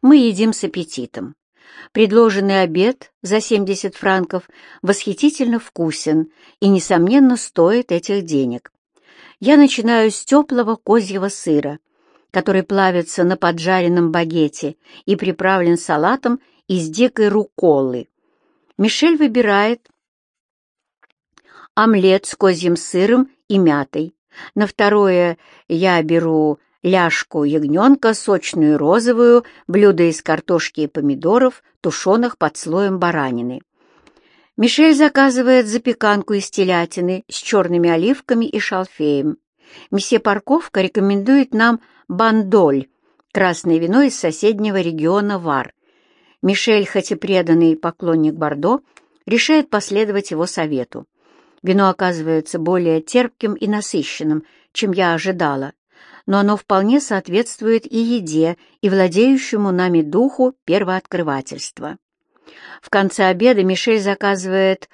Мы едим с аппетитом. Предложенный обед за 70 франков восхитительно вкусен и, несомненно, стоит этих денег. Я начинаю с теплого козьего сыра, который плавится на поджаренном багете и приправлен салатом из дикой руколы. Мишель выбирает омлет с козьим сыром и мятой. На второе я беру ляжку ягненка, сочную розовую, блюдо из картошки и помидоров, тушеных под слоем баранины. Мишель заказывает запеканку из телятины с черными оливками и шалфеем. Месье Парковка рекомендует нам бандоль, красное вино из соседнего региона Вар. Мишель, хоть и преданный поклонник Бордо, решает последовать его совету. Вино оказывается более терпким и насыщенным, чем я ожидала, но оно вполне соответствует и еде, и владеющему нами духу первооткрывательства. В конце обеда Мишель заказывает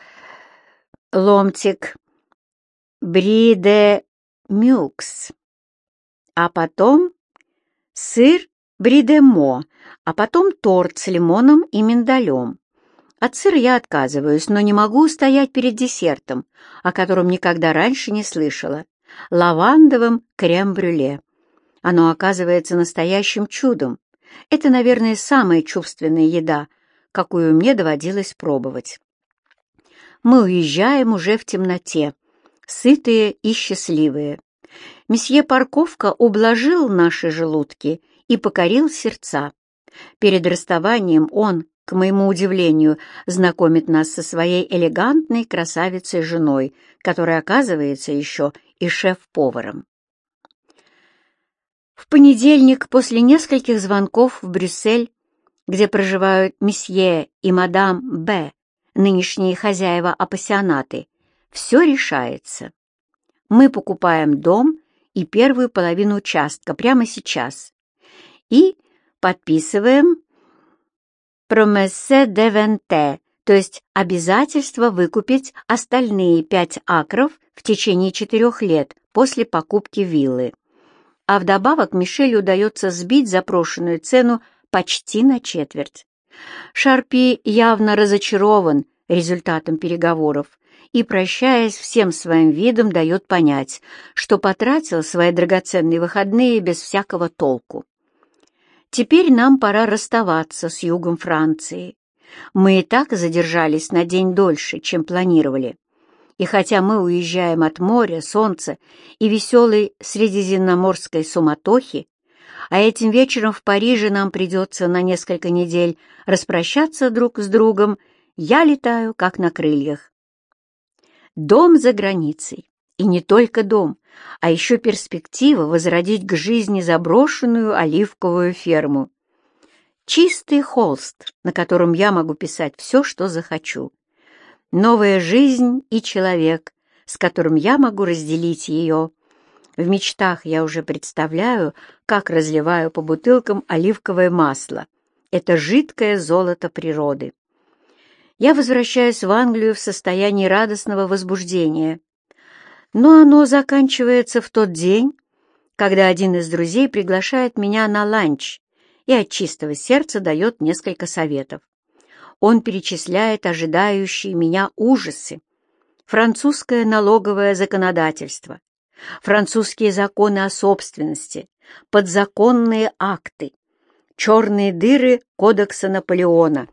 ломтик бриде мюкс, а потом сыр бридемо, а потом торт с лимоном и миндалем. От сыра я отказываюсь, но не могу устоять перед десертом, о котором никогда раньше не слышала — лавандовым крем-брюле. Оно оказывается настоящим чудом. Это, наверное, самая чувственная еда, какую мне доводилось пробовать. Мы уезжаем уже в темноте, сытые и счастливые. Месье Парковка ублажил наши желудки и покорил сердца. Перед расставанием он, к моему удивлению, знакомит нас со своей элегантной красавицей-женой, которая оказывается еще и шеф-поваром. В понедельник после нескольких звонков в Брюссель, где проживают месье и мадам Б, нынешние хозяева-апассионаты, все решается. Мы покупаем дом и первую половину участка прямо сейчас и подписываем промессе де венте, то есть обязательство выкупить остальные пять акров в течение четырех лет после покупки виллы. А вдобавок Мишелю удается сбить запрошенную цену почти на четверть. Шарпи явно разочарован результатом переговоров и, прощаясь всем своим видом, дает понять, что потратил свои драгоценные выходные без всякого толку. Теперь нам пора расставаться с югом Франции. Мы и так задержались на день дольше, чем планировали. И хотя мы уезжаем от моря, солнца и веселой средиземноморской суматохи, а этим вечером в Париже нам придется на несколько недель распрощаться друг с другом, я летаю как на крыльях. Дом за границей. И не только дом, а еще перспектива возродить к жизни заброшенную оливковую ферму. Чистый холст, на котором я могу писать все, что захочу. Новая жизнь и человек, с которым я могу разделить ее. В мечтах я уже представляю, как разливаю по бутылкам оливковое масло. Это жидкое золото природы. Я возвращаюсь в Англию в состоянии радостного возбуждения но оно заканчивается в тот день, когда один из друзей приглашает меня на ланч и от чистого сердца дает несколько советов. Он перечисляет ожидающие меня ужасы. Французское налоговое законодательство, французские законы о собственности, подзаконные акты, черные дыры Кодекса Наполеона.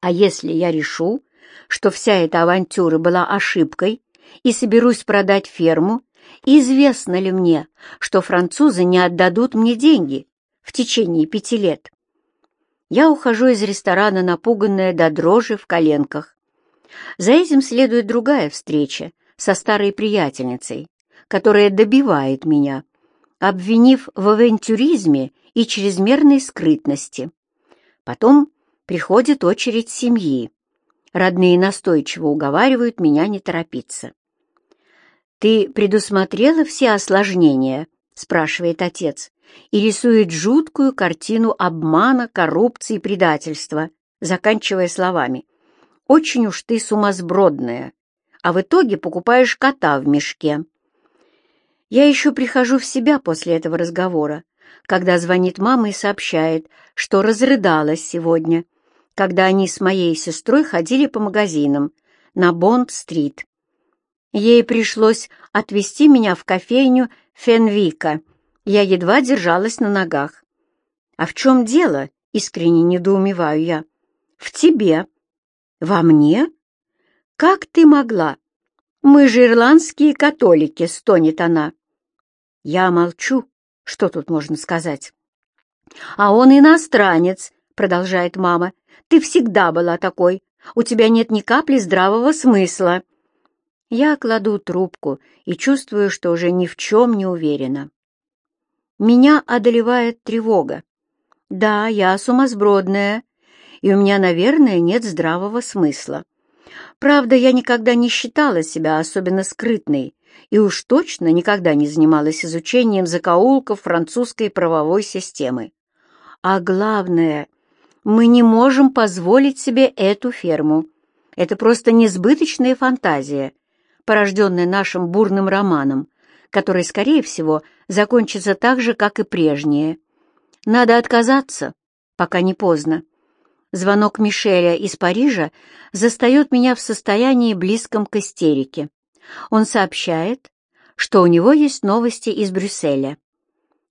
А если я решу, что вся эта авантюра была ошибкой, и соберусь продать ферму, известно ли мне, что французы не отдадут мне деньги в течение пяти лет? Я ухожу из ресторана, напуганная до дрожи в коленках. За этим следует другая встреча со старой приятельницей, которая добивает меня, обвинив в авантюризме и чрезмерной скрытности. Потом приходит очередь семьи. Родные настойчиво уговаривают меня не торопиться. «Ты предусмотрела все осложнения?» — спрашивает отец, и рисует жуткую картину обмана, коррупции и предательства, заканчивая словами. «Очень уж ты сумасбродная, а в итоге покупаешь кота в мешке». Я еще прихожу в себя после этого разговора, когда звонит мама и сообщает, что разрыдалась сегодня, когда они с моей сестрой ходили по магазинам на Бонд-стрит. Ей пришлось отвезти меня в кофейню Фенвика. Я едва держалась на ногах. «А в чем дело?» — искренне недоумеваю я. «В тебе». «Во мне? Как ты могла? Мы же ирландские католики», — стонет она. Я молчу. Что тут можно сказать? «А он иностранец», — продолжает мама. «Ты всегда была такой. У тебя нет ни капли здравого смысла». Я кладу трубку и чувствую, что уже ни в чем не уверена. Меня одолевает тревога. Да, я сумасбродная, и у меня, наверное, нет здравого смысла. Правда, я никогда не считала себя особенно скрытной и уж точно никогда не занималась изучением закоулков французской правовой системы. А главное, мы не можем позволить себе эту ферму. Это просто несбыточная фантазия, порожденная нашим бурным романом, который, скорее всего, закончится так же, как и прежние. Надо отказаться, пока не поздно. Звонок Мишеля из Парижа застает меня в состоянии близком к истерике. Он сообщает, что у него есть новости из Брюсселя.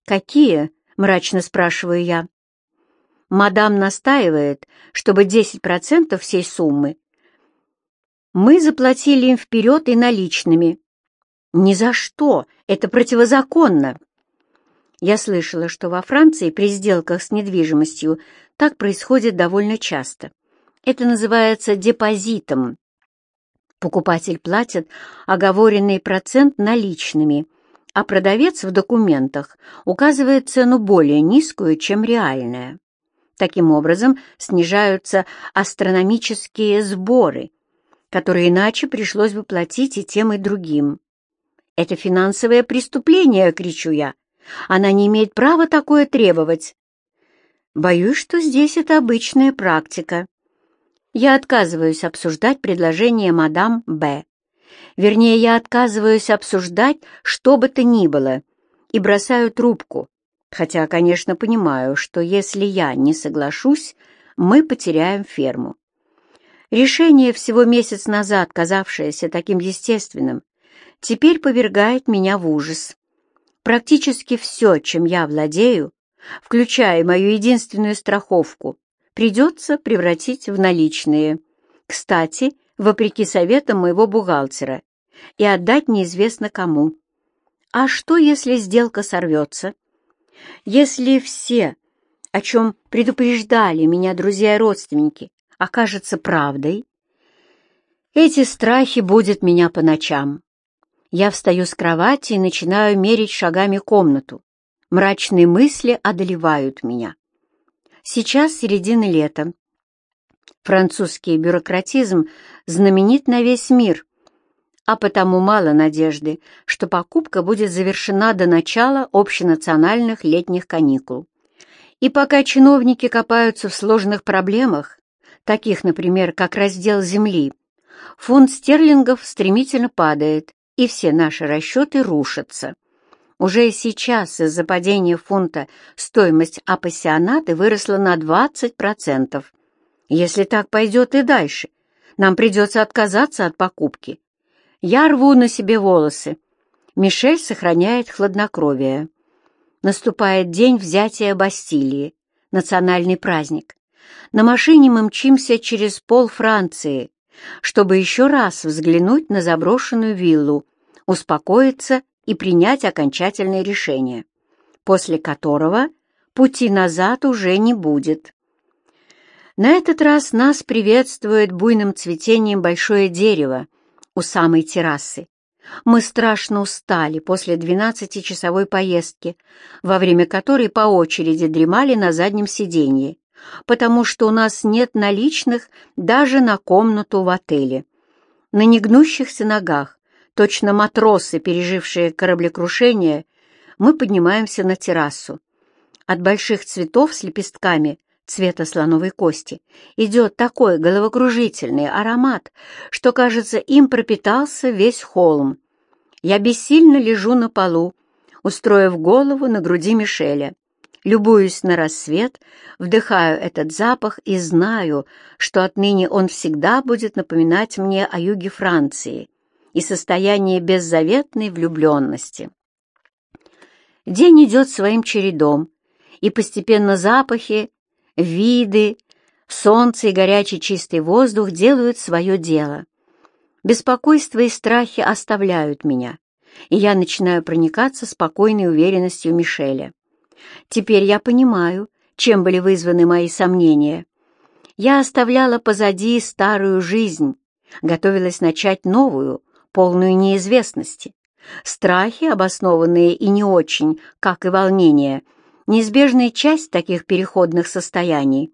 «Какие?» — мрачно спрашиваю я. Мадам настаивает, чтобы 10% всей суммы мы заплатили им вперед и наличными. Ни за что, это противозаконно. Я слышала, что во Франции при сделках с недвижимостью так происходит довольно часто. Это называется депозитом. Покупатель платит оговоренный процент наличными, а продавец в документах указывает цену более низкую, чем реальная. Таким образом снижаются астрономические сборы, которые иначе пришлось бы платить и тем, и другим. «Это финансовое преступление!» — кричу я. «Она не имеет права такое требовать!» Боюсь, что здесь это обычная практика. Я отказываюсь обсуждать предложение мадам Б. Вернее, я отказываюсь обсуждать что бы то ни было и бросаю трубку, хотя, конечно, понимаю, что если я не соглашусь, мы потеряем ферму. Решение, всего месяц назад казавшееся таким естественным, теперь повергает меня в ужас. Практически все, чем я владею, включая мою единственную страховку, придется превратить в наличные. Кстати, вопреки советам моего бухгалтера, и отдать неизвестно кому. А что, если сделка сорвется? Если все, о чем предупреждали меня друзья и родственники, окажется правдой, эти страхи будут меня по ночам. Я встаю с кровати и начинаю мерить шагами комнату. Мрачные мысли одолевают меня. Сейчас середина лета. Французский бюрократизм знаменит на весь мир, а потому мало надежды, что покупка будет завершена до начала общенациональных летних каникул. И пока чиновники копаются в сложных проблемах, таких, например, как раздел земли, фунт стерлингов стремительно падает, и все наши расчеты рушатся. Уже сейчас из-за падения фунта стоимость апассионаты выросла на 20%. Если так пойдет и дальше, нам придется отказаться от покупки. Я рву на себе волосы. Мишель сохраняет хладнокровие. Наступает день взятия Бастилии, национальный праздник. На машине мы мчимся через пол Франции, чтобы еще раз взглянуть на заброшенную виллу, успокоиться и принять окончательное решение, после которого пути назад уже не будет. На этот раз нас приветствует буйным цветением большое дерево у самой террасы. Мы страшно устали после двенадцатичасовой поездки, во время которой по очереди дремали на заднем сиденье, потому что у нас нет наличных даже на комнату в отеле. На негнущихся ногах Точно матросы, пережившие кораблекрушение, мы поднимаемся на террасу. От больших цветов с лепестками цвета слоновой кости идет такой головокружительный аромат, что, кажется, им пропитался весь холм. Я бессильно лежу на полу, устроив голову на груди Мишеля. Любуюсь на рассвет, вдыхаю этот запах и знаю, что отныне он всегда будет напоминать мне о юге Франции и состоянии беззаветной влюбленности. День идет своим чередом, и постепенно запахи, виды, солнце и горячий чистый воздух делают свое дело. Беспокойство и страхи оставляют меня, и я начинаю проникаться спокойной уверенностью Мишеля. Теперь я понимаю, чем были вызваны мои сомнения. Я оставляла позади старую жизнь, готовилась начать новую, полную неизвестности. Страхи, обоснованные и не очень, как и волнения, неизбежная часть таких переходных состояний.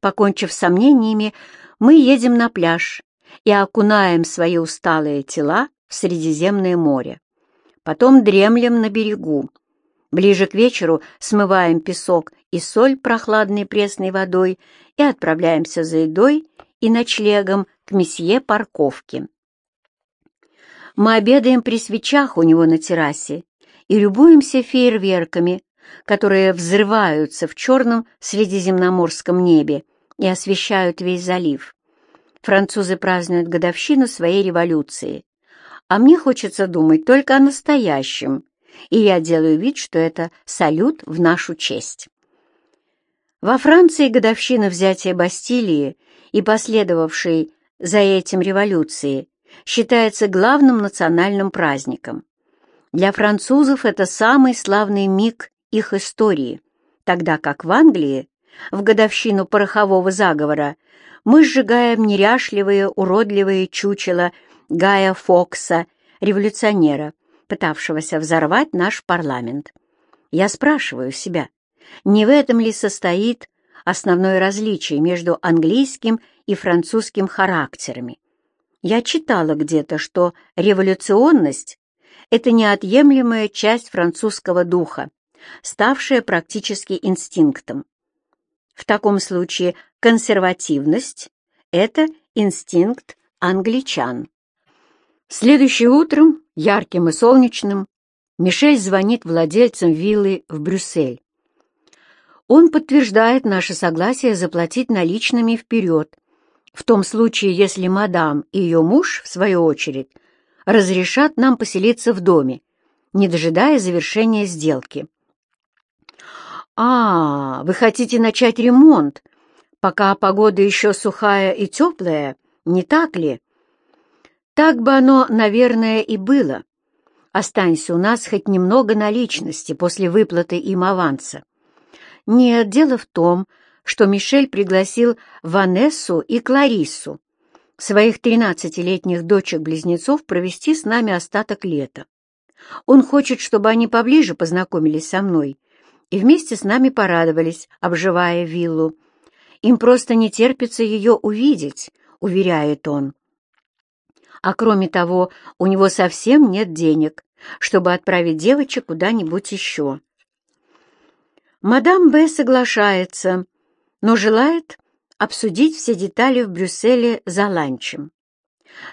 Покончив с сомнениями, мы едем на пляж и окунаем свои усталые тела в Средиземное море. Потом дремлем на берегу, Ближе к вечеру смываем песок и соль прохладной пресной водой и отправляемся за едой и ночлегом к месье парковки. Мы обедаем при свечах у него на террасе и любуемся фейерверками, которые взрываются в черном средиземноморском небе и освещают весь залив. Французы празднуют годовщину своей революции, а мне хочется думать только о настоящем, и я делаю вид, что это салют в нашу честь. Во Франции годовщина взятия Бастилии и последовавшей за этим революции считается главным национальным праздником. Для французов это самый славный миг их истории, тогда как в Англии в годовщину порохового заговора мы сжигаем неряшливые, уродливые чучела Гая Фокса, революционера, пытавшегося взорвать наш парламент. Я спрашиваю себя, не в этом ли состоит основное различие между английским и французским характерами? Я читала где-то, что революционность — это неотъемлемая часть французского духа, ставшая практически инстинктом. В таком случае консервативность — это инстинкт англичан. Следующим утром ярким и солнечным, Мишель звонит владельцам виллы в Брюссель. Он подтверждает наше согласие заплатить наличными вперед, в том случае, если мадам и ее муж, в свою очередь, разрешат нам поселиться в доме, не дожидая завершения сделки. «А, вы хотите начать ремонт, пока погода еще сухая и теплая, не так ли?» Так бы оно, наверное, и было. Останься у нас хоть немного наличности после выплаты им аванса. Нет, дело в том, что Мишель пригласил Ванессу и Клариссу, своих тринадцатилетних дочек-близнецов, провести с нами остаток лета. Он хочет, чтобы они поближе познакомились со мной и вместе с нами порадовались, обживая виллу. Им просто не терпится ее увидеть, уверяет он а кроме того, у него совсем нет денег, чтобы отправить девочек куда-нибудь еще. Мадам Б. соглашается, но желает обсудить все детали в Брюсселе за ланчем.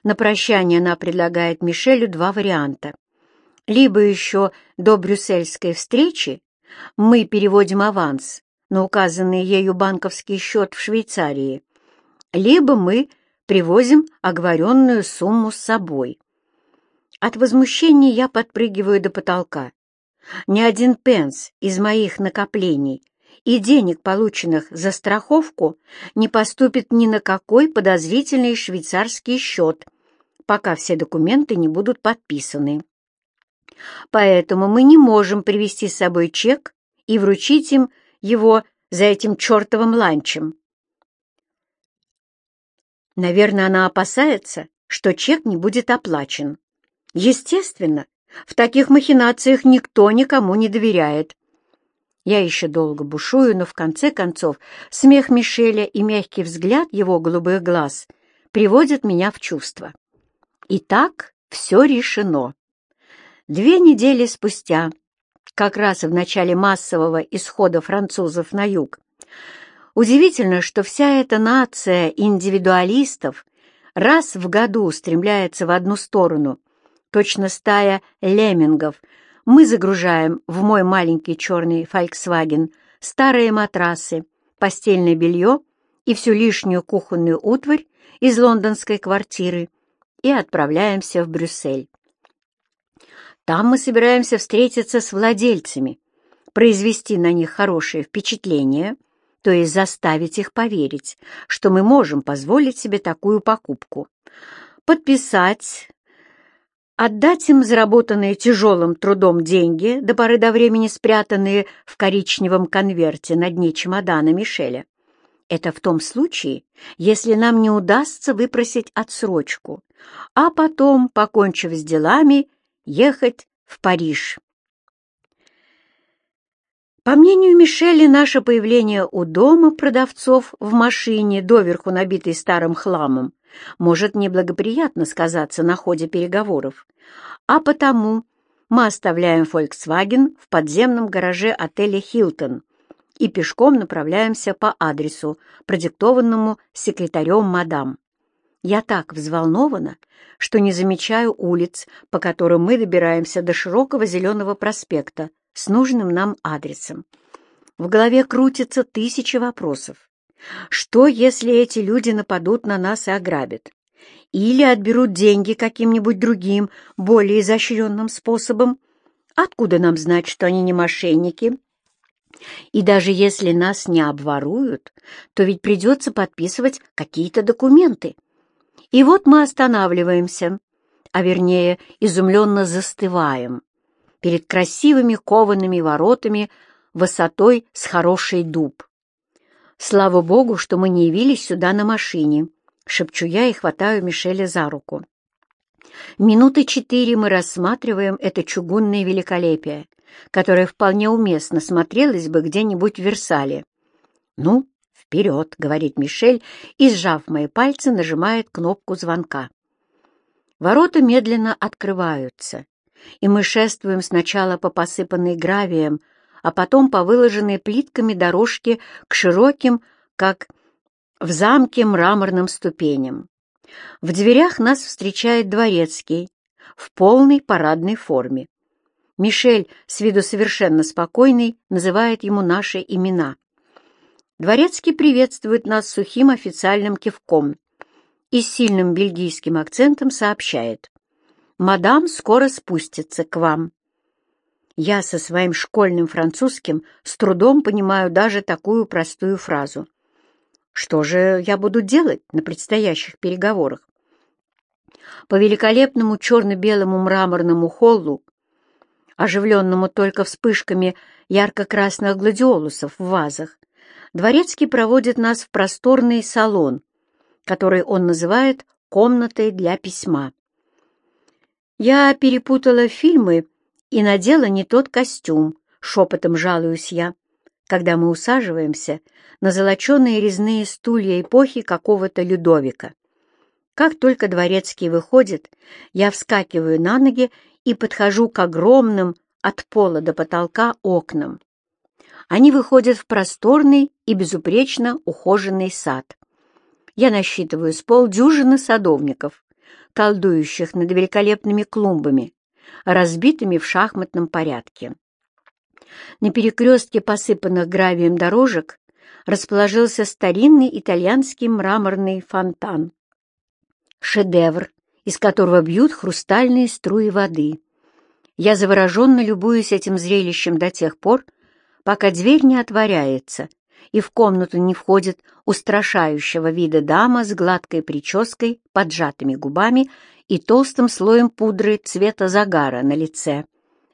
На прощание она предлагает Мишелю два варианта. Либо еще до брюссельской встречи мы переводим аванс на указанный ею банковский счет в Швейцарии, либо мы привозим оговоренную сумму с собой. От возмущения я подпрыгиваю до потолка. Ни один пенс из моих накоплений и денег, полученных за страховку, не поступит ни на какой подозрительный швейцарский счет, пока все документы не будут подписаны. Поэтому мы не можем привезти с собой чек и вручить им его за этим чертовым ланчем. Наверное, она опасается, что чек не будет оплачен. Естественно, в таких махинациях никто никому не доверяет. Я еще долго бушую, но в конце концов смех Мишеля и мягкий взгляд его голубых глаз приводят меня в чувство. Итак, все решено. Две недели спустя, как раз в начале массового исхода французов на юг, Удивительно, что вся эта нация индивидуалистов раз в году стремляется в одну сторону, точно стая леммингов, Мы загружаем в мой маленький черный Volkswagen старые матрасы, постельное белье и всю лишнюю кухонную утварь из лондонской квартиры и отправляемся в Брюссель. Там мы собираемся встретиться с владельцами, произвести на них хорошее впечатление, то есть заставить их поверить, что мы можем позволить себе такую покупку, подписать, отдать им заработанные тяжелым трудом деньги, до поры до времени спрятанные в коричневом конверте на дне чемодана Мишеля. Это в том случае, если нам не удастся выпросить отсрочку, а потом, покончив с делами, ехать в Париж. По мнению Мишели, наше появление у дома продавцов в машине, доверху набитой старым хламом, может неблагоприятно сказаться на ходе переговоров, а потому мы оставляем Volkswagen в подземном гараже отеля «Хилтон» и пешком направляемся по адресу, продиктованному секретарем мадам. Я так взволнована, что не замечаю улиц, по которым мы добираемся до широкого зеленого проспекта, с нужным нам адресом. В голове крутятся тысячи вопросов. Что, если эти люди нападут на нас и ограбят? Или отберут деньги каким-нибудь другим, более изощренным способом? Откуда нам знать, что они не мошенники? И даже если нас не обворуют, то ведь придется подписывать какие-то документы. И вот мы останавливаемся, а вернее изумленно застываем перед красивыми коваными воротами высотой с хороший дуб. Слава богу, что мы не явились сюда на машине, шепчу я и хватаю Мишеля за руку. Минуты четыре мы рассматриваем это чугунное великолепие, которое вполне уместно смотрелось бы где-нибудь в Версале. «Ну, вперед!» — говорит Мишель и, сжав мои пальцы, нажимает кнопку звонка. Ворота медленно открываются, и мы шествуем сначала по посыпанной гравием, а потом по выложенной плитками дорожке к широким, как в замке, мраморным ступеням. В дверях нас встречает дворецкий в полной парадной форме. Мишель, с виду совершенно спокойный, называет ему наши имена. Дворецкий приветствует нас сухим официальным кивком и с сильным бельгийским акцентом сообщает мадам скоро спустится к вам. Я со своим школьным французским с трудом понимаю даже такую простую фразу. Что же я буду делать на предстоящих переговорах? По великолепному черно-белому мраморному холлу, оживленному только вспышками ярко-красных гладиолусов в вазах, Дворецкий проводит нас в просторный салон, который он называет «комнатой для письма». Я перепутала фильмы и надела не тот костюм, шепотом жалуюсь я, когда мы усаживаемся на золоченые резные стулья эпохи какого-то Людовика. Как только дворецкий выходит, я вскакиваю на ноги и подхожу к огромным от пола до потолка окнам. Они выходят в просторный и безупречно ухоженный сад. Я насчитываю с полдюжины садовников, колдующих над великолепными клумбами, разбитыми в шахматном порядке. На перекрестке посыпанных гравием дорожек расположился старинный итальянский мраморный фонтан. Шедевр, из которого бьют хрустальные струи воды. Я завороженно любуюсь этим зрелищем до тех пор, пока дверь не отворяется, и в комнату не входит устрашающего вида дама с гладкой прической, поджатыми губами и толстым слоем пудры цвета загара на лице.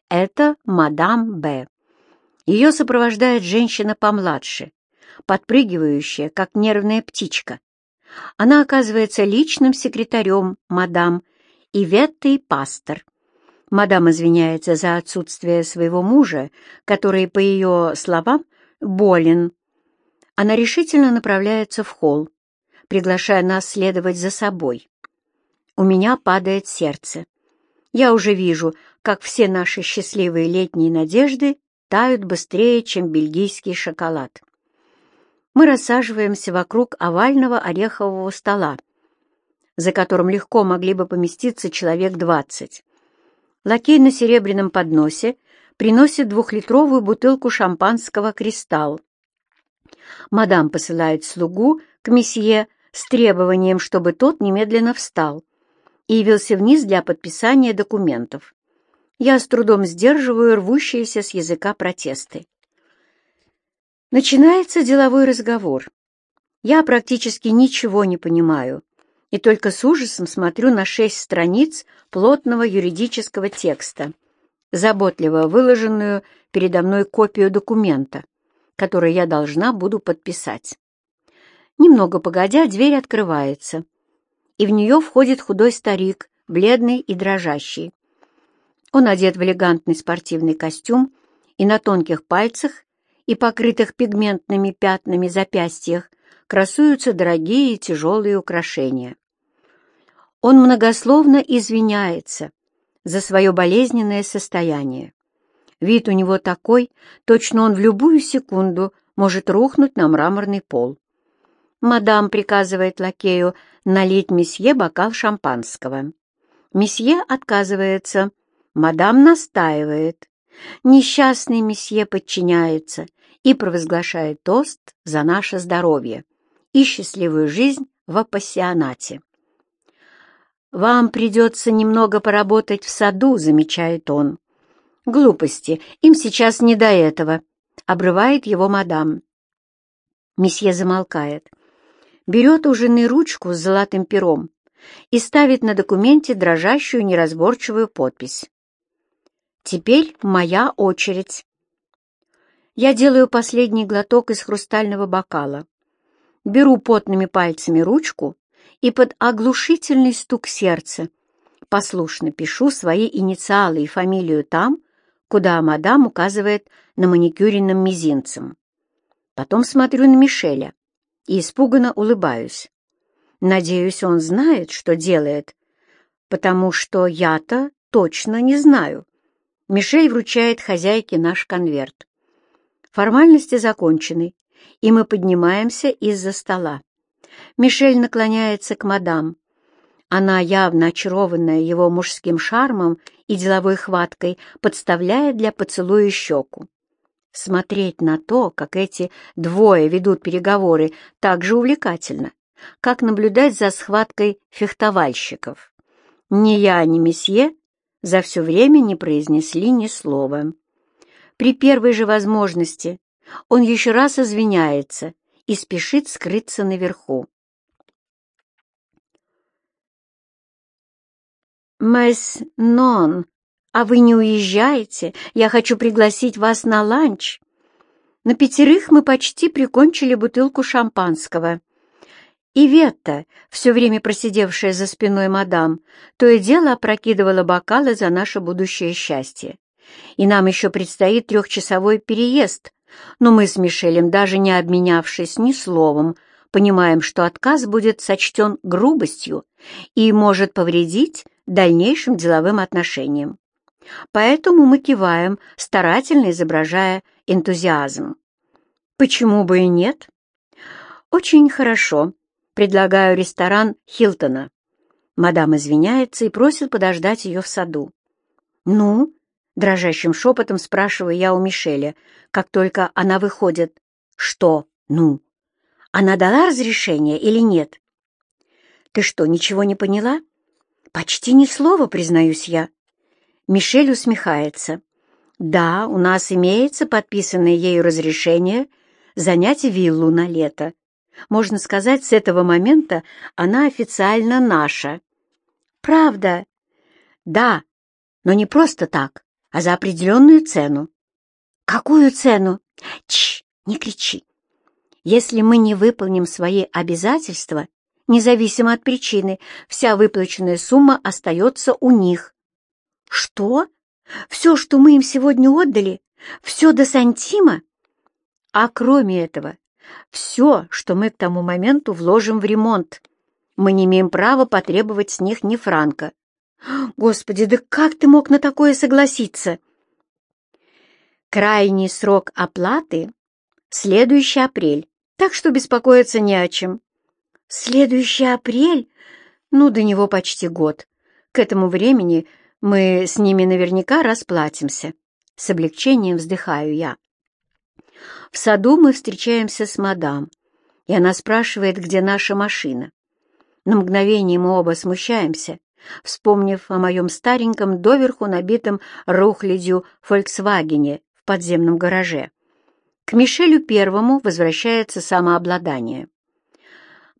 Это мадам Б. Ее сопровождает женщина помладше, подпрыгивающая, как нервная птичка. Она оказывается личным секретарем мадам Иветтой Пастор. Мадам извиняется за отсутствие своего мужа, который, по ее словам, болен она решительно направляется в холл, приглашая нас следовать за собой. У меня падает сердце. Я уже вижу, как все наши счастливые летние надежды тают быстрее, чем бельгийский шоколад. Мы рассаживаемся вокруг овального орехового стола, за которым легко могли бы поместиться человек двадцать. Лакей на серебряном подносе приносит двухлитровую бутылку шампанского «Кристалл». Мадам посылает слугу к месье с требованием, чтобы тот немедленно встал и явился вниз для подписания документов. Я с трудом сдерживаю рвущиеся с языка протесты. Начинается деловой разговор. Я практически ничего не понимаю и только с ужасом смотрю на шесть страниц плотного юридического текста, заботливо выложенную передо мной копию документа, который я должна буду подписать. Немного погодя, дверь открывается, и в нее входит худой старик, бледный и дрожащий. Он одет в элегантный спортивный костюм, и на тонких пальцах и покрытых пигментными пятнами запястьях красуются дорогие и тяжелые украшения. Он многословно извиняется за свое болезненное состояние. Вид у него такой, точно он в любую секунду может рухнуть на мраморный пол. Мадам приказывает лакею налить месье бокал шампанского. Месье отказывается, мадам настаивает. Несчастный месье подчиняется и провозглашает тост за наше здоровье и счастливую жизнь в апассионате. «Вам придется немного поработать в саду», — замечает он. «Глупости, им сейчас не до этого», — обрывает его мадам. Месье замолкает, берет у жены ручку с золотым пером и ставит на документе дрожащую неразборчивую подпись. «Теперь моя очередь». Я делаю последний глоток из хрустального бокала, беру потными пальцами ручку и под оглушительный стук сердца послушно пишу свои инициалы и фамилию там, куда мадам указывает на маникюренным мизинцем. Потом смотрю на Мишеля и испуганно улыбаюсь. Надеюсь, он знает, что делает, потому что я-то точно не знаю. Мишель вручает хозяйке наш конверт. Формальности закончены, и мы поднимаемся из-за стола. Мишель наклоняется к мадам. Она, явно очарованная его мужским шармом и деловой хваткой, подставляет для поцелуя щеку. Смотреть на то, как эти двое ведут переговоры, так же увлекательно, как наблюдать за схваткой фехтовальщиков. Ни я, ни месье за все время не произнесли ни слова. При первой же возможности он еще раз извиняется и спешит скрыться наверху. «Мэс Нон, а вы не уезжаете? Я хочу пригласить вас на ланч». На пятерых мы почти прикончили бутылку шампанского. И Ветта, все время просидевшая за спиной мадам, то и дело опрокидывала бокалы за наше будущее счастье. И нам еще предстоит трехчасовой переезд, но мы с Мишелем, даже не обменявшись ни словом, понимаем, что отказ будет сочтен грубостью и может повредить дальнейшим деловым отношениям. Поэтому мы киваем, старательно изображая энтузиазм. Почему бы и нет? Очень хорошо. Предлагаю ресторан Хилтона. Мадам извиняется и просит подождать ее в саду. Ну, дрожащим шепотом спрашиваю я у Мишеля, как только она выходит. Что «ну»? Она дала разрешение или нет? Ты что, ничего не поняла? Почти ни слова, признаюсь я. Мишель усмехается. Да, у нас имеется подписанное ею разрешение занять виллу на лето. Можно сказать, с этого момента она официально наша. Правда? Да, но не просто так, а за определенную цену. Какую цену? Чш, не кричи. Если мы не выполним свои обязательства, независимо от причины, вся выплаченная сумма остается у них. Что? Все, что мы им сегодня отдали? Все до сантима? А кроме этого, все, что мы к тому моменту вложим в ремонт. Мы не имеем права потребовать с них ни франка. Господи, да как ты мог на такое согласиться? Крайний срок оплаты — следующий апрель, так что беспокоиться не о чем. Следующий апрель? Ну, до него почти год. К этому времени Мы с ними наверняка расплатимся. С облегчением вздыхаю я. В саду мы встречаемся с мадам, и она спрашивает, где наша машина. На мгновение мы оба смущаемся, вспомнив о моем стареньком, доверху набитом рухлядью «Фольксвагене» в подземном гараже. К Мишелю Первому возвращается самообладание.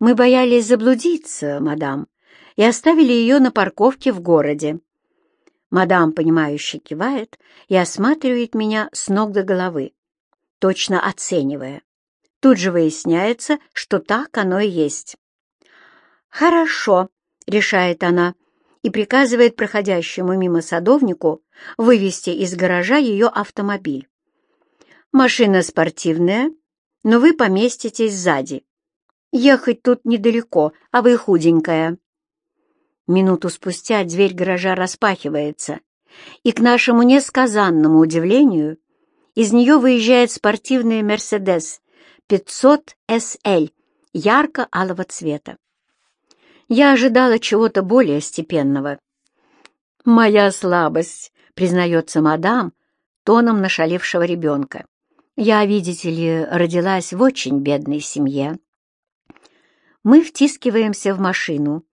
«Мы боялись заблудиться, мадам, и оставили ее на парковке в городе. Мадам, понимающе кивает и осматривает меня с ног до головы, точно оценивая. Тут же выясняется, что так оно и есть. «Хорошо», — решает она и приказывает проходящему мимо садовнику вывести из гаража ее автомобиль. «Машина спортивная, но вы поместитесь сзади. Ехать тут недалеко, а вы худенькая». Минуту спустя дверь гаража распахивается, и, к нашему несказанному удивлению, из нее выезжает спортивный «Мерседес» 500 SL ярко-алого цвета. Я ожидала чего-то более степенного. «Моя слабость», — признается мадам, тоном нашалевшего ребенка. «Я, видите ли, родилась в очень бедной семье». Мы втискиваемся в машину,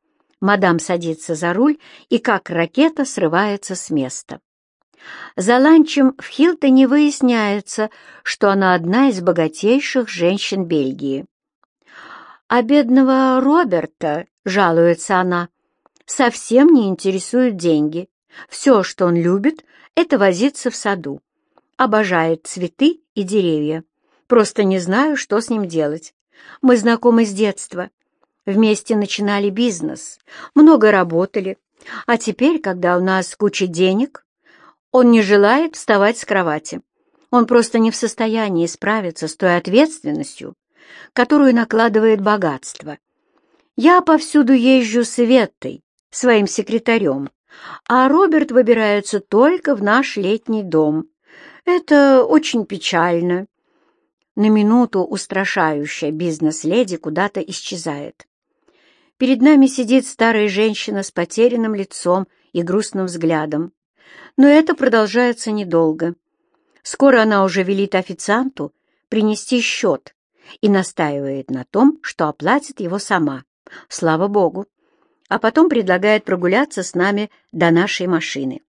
Мадам садится за руль и как ракета срывается с места. За ланчем в Хилтоне выясняется, что она одна из богатейших женщин Бельгии. «А бедного Роберта, — жалуется она, — совсем не интересуют деньги. Все, что он любит, — это возиться в саду. Обожает цветы и деревья. Просто не знаю, что с ним делать. Мы знакомы с детства. Вместе начинали бизнес, много работали, а теперь, когда у нас куча денег, он не желает вставать с кровати. Он просто не в состоянии справиться с той ответственностью, которую накладывает богатство. Я повсюду езжу с Веттой, своим секретарем, а Роберт выбирается только в наш летний дом. Это очень печально. На минуту устрашающая бизнес-леди куда-то исчезает. Перед нами сидит старая женщина с потерянным лицом и грустным взглядом. Но это продолжается недолго. Скоро она уже велит официанту принести счет и настаивает на том, что оплатит его сама. Слава Богу! А потом предлагает прогуляться с нами до нашей машины.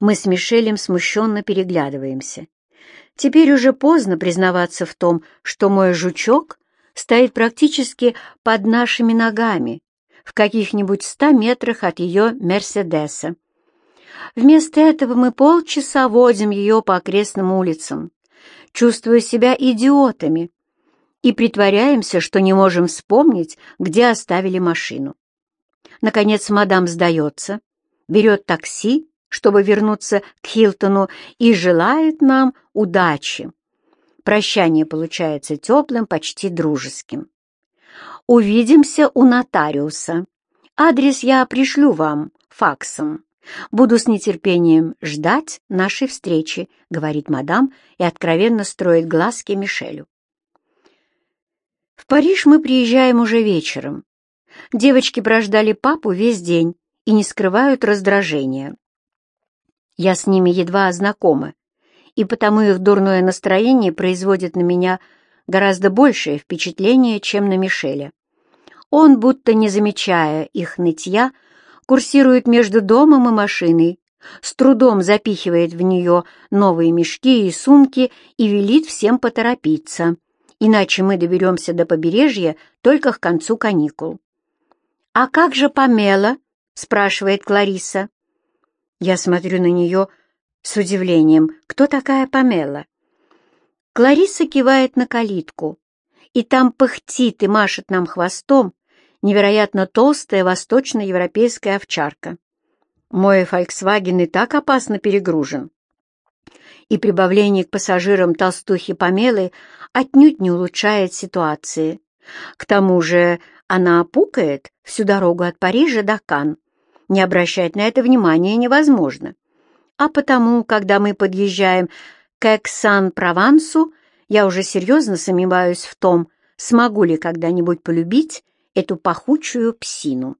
Мы с Мишелем смущенно переглядываемся. Теперь уже поздно признаваться в том, что мой жучок стоит практически под нашими ногами, в каких-нибудь ста метрах от ее «Мерседеса». Вместо этого мы полчаса водим ее по окрестным улицам, чувствуя себя идиотами, и притворяемся, что не можем вспомнить, где оставили машину. Наконец мадам сдается, берет такси, чтобы вернуться к Хилтону, и желает нам удачи. Прощание получается теплым, почти дружеским. «Увидимся у нотариуса. Адрес я пришлю вам факсом. Буду с нетерпением ждать нашей встречи», — говорит мадам и откровенно строит глазки Мишелю. В Париж мы приезжаем уже вечером. Девочки прождали папу весь день и не скрывают раздражения. Я с ними едва знакома, и потому их дурное настроение производит на меня гораздо большее впечатление, чем на Мишеля. Он, будто не замечая их нытья, курсирует между домом и машиной, с трудом запихивает в нее новые мешки и сумки и велит всем поторопиться, иначе мы доберемся до побережья только к концу каникул. «А как же Памела?» — спрашивает Клариса. Я смотрю на нее, — с удивлением, кто такая Памела? Клариса кивает на калитку, и там пыхтит и машет нам хвостом невероятно толстая восточноевропейская овчарка. Мой «Фольксваген» и так опасно перегружен. И прибавление к пассажирам толстухи Памелы отнюдь не улучшает ситуации. К тому же она пукает всю дорогу от Парижа до Кан. Не обращать на это внимания невозможно а потому, когда мы подъезжаем к Эксан-Провансу, я уже серьезно сомневаюсь в том, смогу ли когда-нибудь полюбить эту пахучую псину.